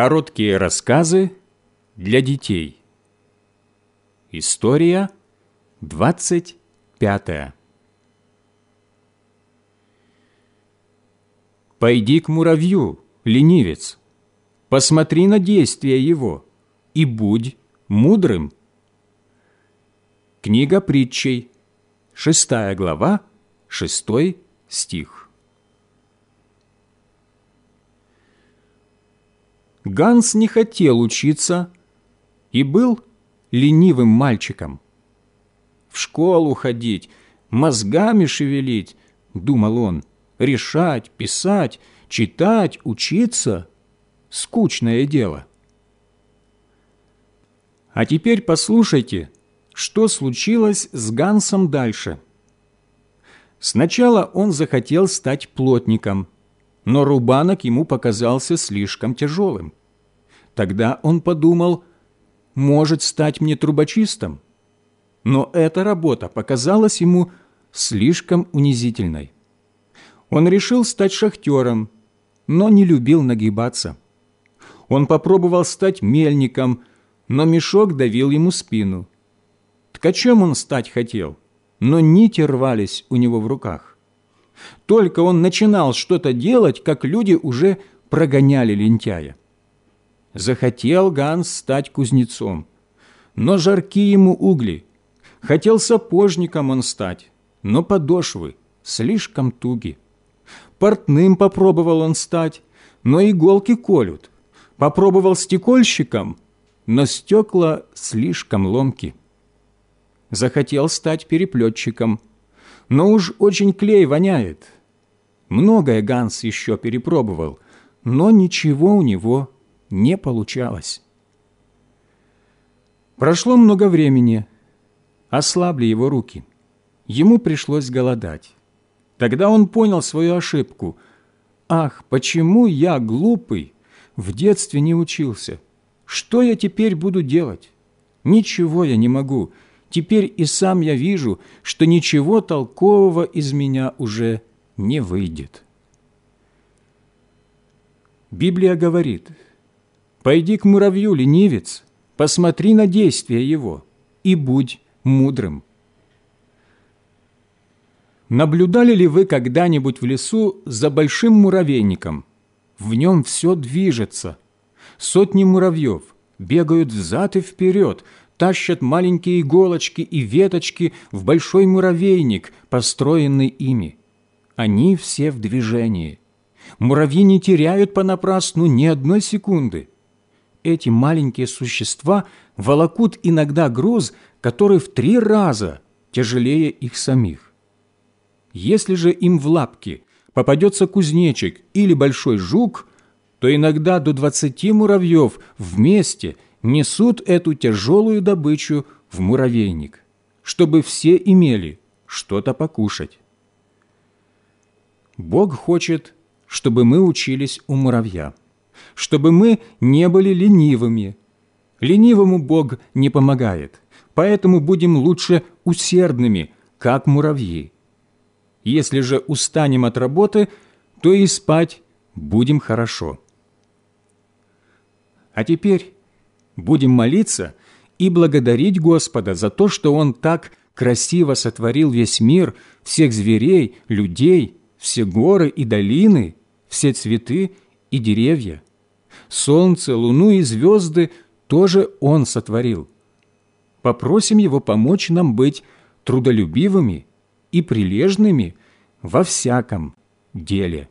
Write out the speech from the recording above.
Короткие рассказы для детей. История 25. Пойди к муравью, ленивец, посмотри на действия его и будь мудрым. Книга притчей, 6 глава, 6 стих. Ганс не хотел учиться и был ленивым мальчиком. В школу ходить, мозгами шевелить, думал он, решать, писать, читать, учиться – скучное дело. А теперь послушайте, что случилось с Гансом дальше. Сначала он захотел стать плотником, но рубанок ему показался слишком тяжелым. Тогда он подумал, может стать мне трубочистом. Но эта работа показалась ему слишком унизительной. Он решил стать шахтером, но не любил нагибаться. Он попробовал стать мельником, но мешок давил ему спину. Ткачем он стать хотел, но нити рвались у него в руках. Только он начинал что-то делать, как люди уже прогоняли лентяя захотел Ганс стать кузнецом, но жарки ему угли. Хотел сапожником он стать, но подошвы слишком туги. Портным попробовал он стать, но иголки колют. Попробовал стекольщиком, но стекла слишком ломки. Захотел стать переплетчиком, но уж очень клей воняет. Многое Ганс еще перепробовал, но ничего у него не получалось. Прошло много времени, ослабли его руки. Ему пришлось голодать. Тогда он понял свою ошибку. «Ах, почему я, глупый, в детстве не учился? Что я теперь буду делать? Ничего я не могу. Теперь и сам я вижу, что ничего толкового из меня уже не выйдет». Библия говорит – Пойди к муравью, ленивец, посмотри на действия его и будь мудрым. Наблюдали ли вы когда-нибудь в лесу за большим муравейником? В нем все движется. Сотни муравьев бегают взад и вперед, тащат маленькие иголочки и веточки в большой муравейник, построенный ими. Они все в движении. Муравьи не теряют понапрасну ни одной секунды эти маленькие существа волокут иногда груз, который в три раза тяжелее их самих. Если же им в лапки попадется кузнечик или большой жук, то иногда до двадцати муравьев вместе несут эту тяжелую добычу в муравейник, чтобы все имели что-то покушать. Бог хочет, чтобы мы учились у муравья чтобы мы не были ленивыми. Ленивому Бог не помогает, поэтому будем лучше усердными, как муравьи. Если же устанем от работы, то и спать будем хорошо. А теперь будем молиться и благодарить Господа за то, что Он так красиво сотворил весь мир, всех зверей, людей, все горы и долины, все цветы и деревья солнце, луну и звезды тоже Он сотворил. Попросим Его помочь нам быть трудолюбивыми и прилежными во всяком деле.